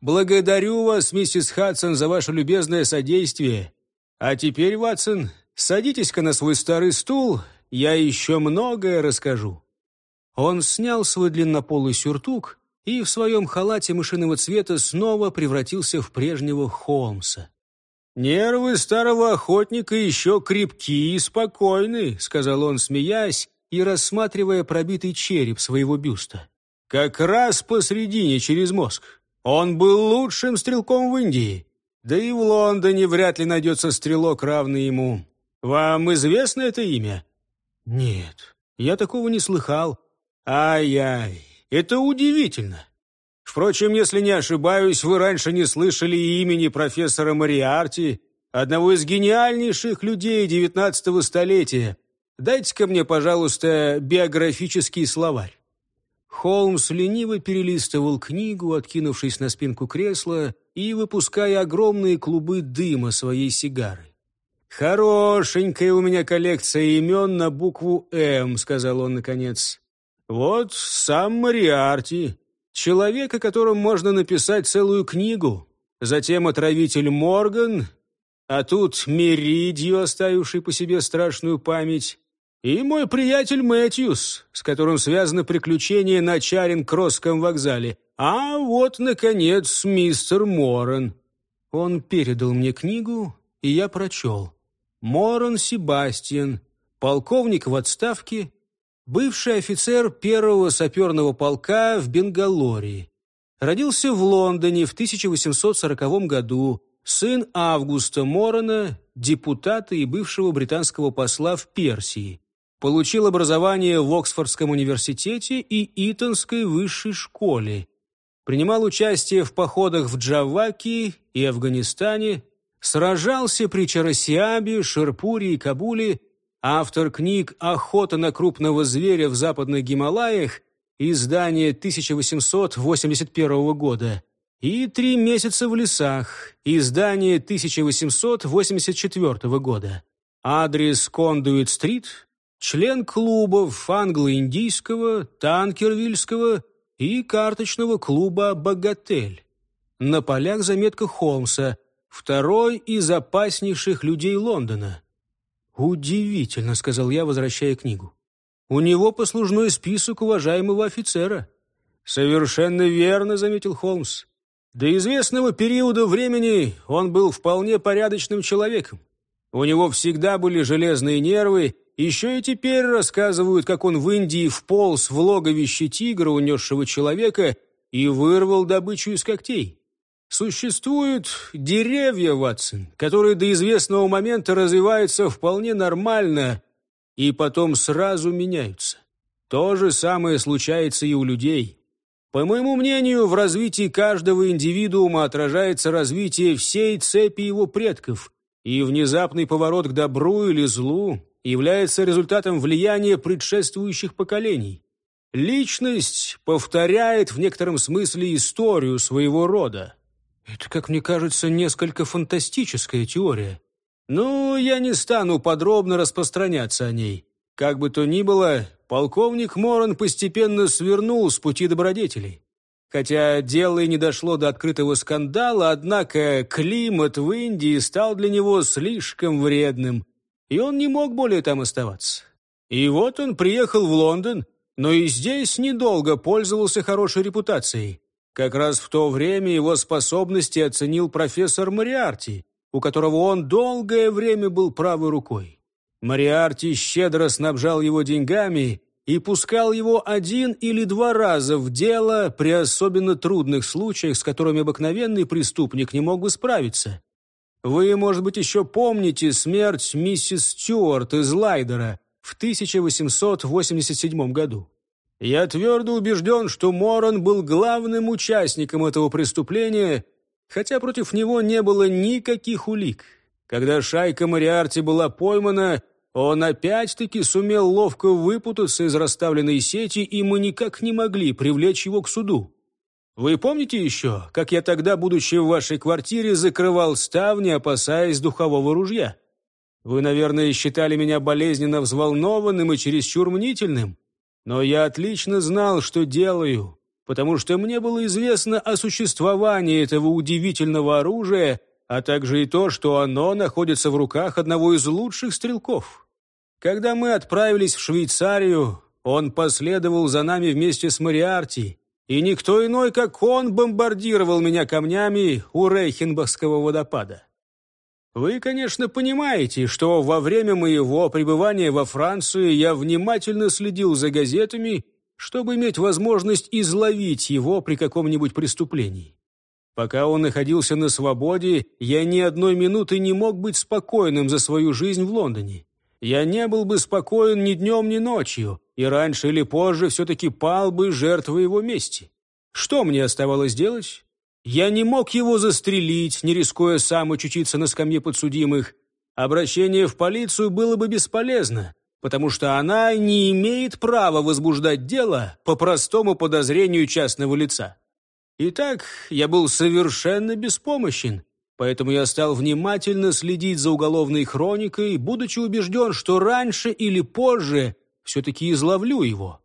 Благодарю вас, миссис Хадсон, за ваше любезное содействие. А теперь, Ватсон, садитесь-ка на свой старый стул, я еще многое расскажу». Он снял свой длиннополый сюртук и в своем халате мышиного цвета снова превратился в прежнего Холмса. «Нервы старого охотника еще крепкие и спокойны», — сказал он, смеясь и рассматривая пробитый череп своего бюста. «Как раз посредине, через мозг. Он был лучшим стрелком в Индии. Да и в Лондоне вряд ли найдется стрелок, равный ему. Вам известно это имя?» «Нет, я такого не слыхал». «Ай-яй, это удивительно. Впрочем, если не ошибаюсь, вы раньше не слышали имени профессора Мариарти, одного из гениальнейших людей XIX столетия. Дайте-ка мне, пожалуйста, биографический словарь». Холмс лениво перелистывал книгу, откинувшись на спинку кресла и выпуская огромные клубы дыма своей сигары. «Хорошенькая у меня коллекция имен на букву «М», — сказал он наконец. «Вот сам Мариарти, Человек, о котором можно написать целую книгу. Затем отравитель Морган, а тут Меридио, оставивший по себе страшную память, и мой приятель Мэтьюс, с которым связано приключение на Чаринг-Кроссском вокзале. А вот, наконец, мистер Моран. Он передал мне книгу, и я прочел. Моран Себастьян, полковник в отставке, бывший офицер первого саперного полка в Бенгалории. Родился в Лондоне в 1840 году, сын Августа Морона, депутата и бывшего британского посла в Персии. Получил образование в Оксфордском университете и Итонской высшей школе. Принимал участие в походах в Джаваки и Афганистане, сражался при Чарасиабе, Шерпуре и Кабуле, автор книг «Охота на крупного зверя в западных Гималаях» издание 1881 года и «Три месяца в лесах» издание 1884 года. Адрес Кондуит-стрит, член клубов англо-индийского, танкервильского и карточного клуба «Богатель». На полях заметка Холмса «Второй из опаснейших людей Лондона». «Удивительно», — сказал я, возвращая книгу. «У него послужной список уважаемого офицера». «Совершенно верно», — заметил Холмс. «До известного периода времени он был вполне порядочным человеком. У него всегда были железные нервы, еще и теперь рассказывают, как он в Индии вполз в логовище тигра, унесшего человека, и вырвал добычу из когтей. Существуют деревья, Ватсон, которые до известного момента развиваются вполне нормально и потом сразу меняются. То же самое случается и у людей. По моему мнению, в развитии каждого индивидуума отражается развитие всей цепи его предков, и внезапный поворот к добру или злу является результатом влияния предшествующих поколений. Личность повторяет в некотором смысле историю своего рода. Это, как мне кажется, несколько фантастическая теория. Ну, я не стану подробно распространяться о ней. Как бы то ни было, полковник Моран постепенно свернул с пути добродетелей. Хотя дело и не дошло до открытого скандала, однако климат в Индии стал для него слишком вредным, и он не мог более там оставаться. И вот он приехал в Лондон, но и здесь недолго пользовался хорошей репутацией. Как раз в то время его способности оценил профессор Мариарти, у которого он долгое время был правой рукой. Мариарти щедро снабжал его деньгами и пускал его один или два раза в дело при особенно трудных случаях, с которыми обыкновенный преступник не мог бы справиться. Вы, может быть, еще помните смерть миссис Стюарт из Лайдера в 1887 году. Я твердо убежден, что Моран был главным участником этого преступления, хотя против него не было никаких улик. Когда шайка Мариарти была поймана, он опять-таки сумел ловко выпутаться из расставленной сети, и мы никак не могли привлечь его к суду. Вы помните еще, как я тогда, будучи в вашей квартире, закрывал ставни, опасаясь духового ружья? Вы, наверное, считали меня болезненно взволнованным и чересчур мнительным, но я отлично знал, что делаю, потому что мне было известно о существовании этого удивительного оружия, а также и то, что оно находится в руках одного из лучших стрелков. Когда мы отправились в Швейцарию, он последовал за нами вместе с Мариарти, и никто иной, как он, бомбардировал меня камнями у Рейхенбахского водопада. Вы, конечно, понимаете, что во время моего пребывания во Франции я внимательно следил за газетами, чтобы иметь возможность изловить его при каком-нибудь преступлении. Пока он находился на свободе, я ни одной минуты не мог быть спокойным за свою жизнь в Лондоне. Я не был бы спокоен ни днем, ни ночью, и раньше или позже все-таки пал бы жертвой его мести. Что мне оставалось делать? Я не мог его застрелить, не рискуя сам очутиться на скамье подсудимых. Обращение в полицию было бы бесполезно, потому что она не имеет права возбуждать дело по простому подозрению частного лица. Итак, я был совершенно беспомощен, поэтому я стал внимательно следить за уголовной хроникой, будучи убежден, что раньше или позже все-таки изловлю его.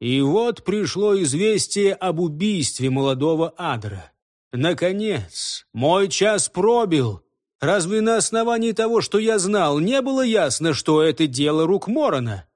И вот пришло известие об убийстве молодого Адра. Наконец, мой час пробил. Разве на основании того, что я знал, не было ясно, что это дело рук Морона?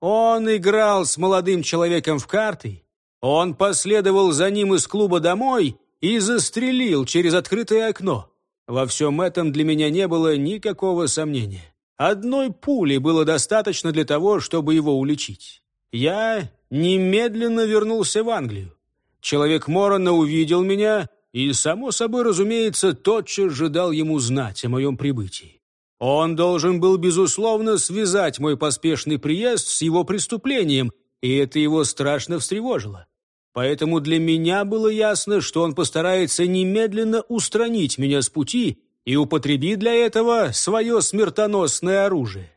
Он играл с молодым человеком в карты, он последовал за ним из клуба домой и застрелил через открытое окно. Во всем этом для меня не было никакого сомнения. Одной пули было достаточно для того, чтобы его уличить. Я немедленно вернулся в Англию. Человек Морона увидел меня и, само собой разумеется, тотчас же дал ему знать о моем прибытии. Он должен был, безусловно, связать мой поспешный приезд с его преступлением, и это его страшно встревожило. Поэтому для меня было ясно, что он постарается немедленно устранить меня с пути и употребит для этого свое смертоносное оружие.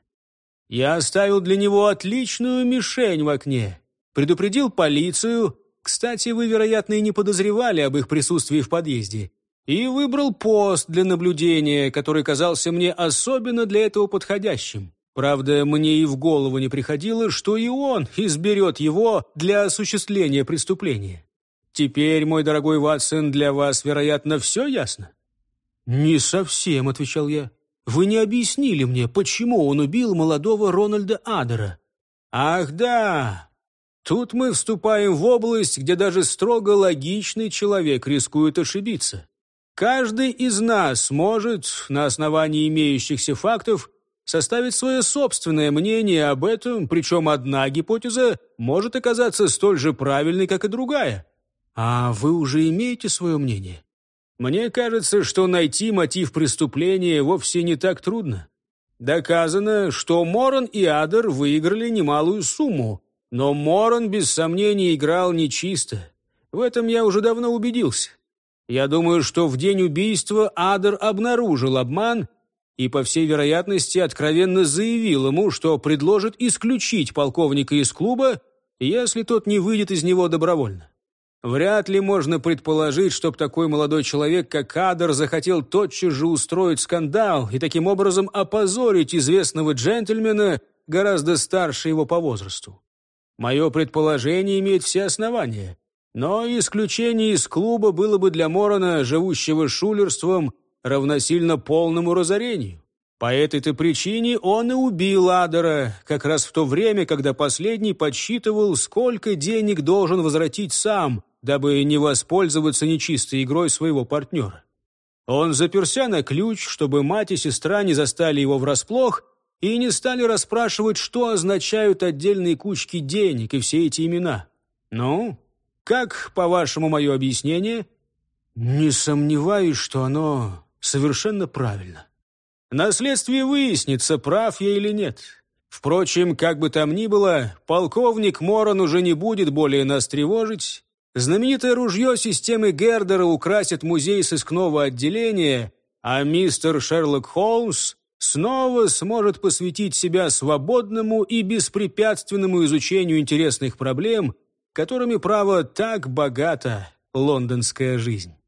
Я оставил для него отличную мишень в окне, предупредил полицию, кстати, вы, вероятно, и не подозревали об их присутствии в подъезде, и выбрал пост для наблюдения, который казался мне особенно для этого подходящим. Правда, мне и в голову не приходило, что и он изберет его для осуществления преступления. Теперь, мой дорогой Ватсон, для вас, вероятно, все ясно? «Не совсем», — отвечал я. «Вы не объяснили мне, почему он убил молодого Рональда Адера». «Ах, да! Тут мы вступаем в область, где даже строго логичный человек рискует ошибиться. Каждый из нас может, на основании имеющихся фактов, составить свое собственное мнение об этом, причем одна гипотеза может оказаться столь же правильной, как и другая. А вы уже имеете свое мнение? Мне кажется, что найти мотив преступления вовсе не так трудно. Доказано, что Моран и Адер выиграли немалую сумму, но Моран без сомнения играл нечисто. В этом я уже давно убедился. Я думаю, что в день убийства Адер обнаружил обман и, по всей вероятности, откровенно заявил ему, что предложит исключить полковника из клуба, если тот не выйдет из него добровольно. Вряд ли можно предположить, чтоб такой молодой человек, как Адер, захотел тотчас же устроить скандал и таким образом опозорить известного джентльмена, гораздо старше его по возрасту. Мое предположение имеет все основания. Но исключение из клуба было бы для Морона, живущего шулерством, равносильно полному разорению. По этой-то причине он и убил Адера, как раз в то время, когда последний подсчитывал, сколько денег должен возвратить сам, дабы не воспользоваться нечистой игрой своего партнера. Он заперся на ключ, чтобы мать и сестра не застали его врасплох и не стали расспрашивать, что означают отдельные кучки денег и все эти имена. Ну, как, по-вашему, мое объяснение? Не сомневаюсь, что оно совершенно правильно. На следствии выяснится, прав я или нет. Впрочем, как бы там ни было, полковник Морон уже не будет более нас тревожить. Знаменитое ружье системы Гердера украсит музей сыскного отделения, а мистер Шерлок Холмс снова сможет посвятить себя свободному и беспрепятственному изучению интересных проблем, которыми, право, так богата лондонская жизнь.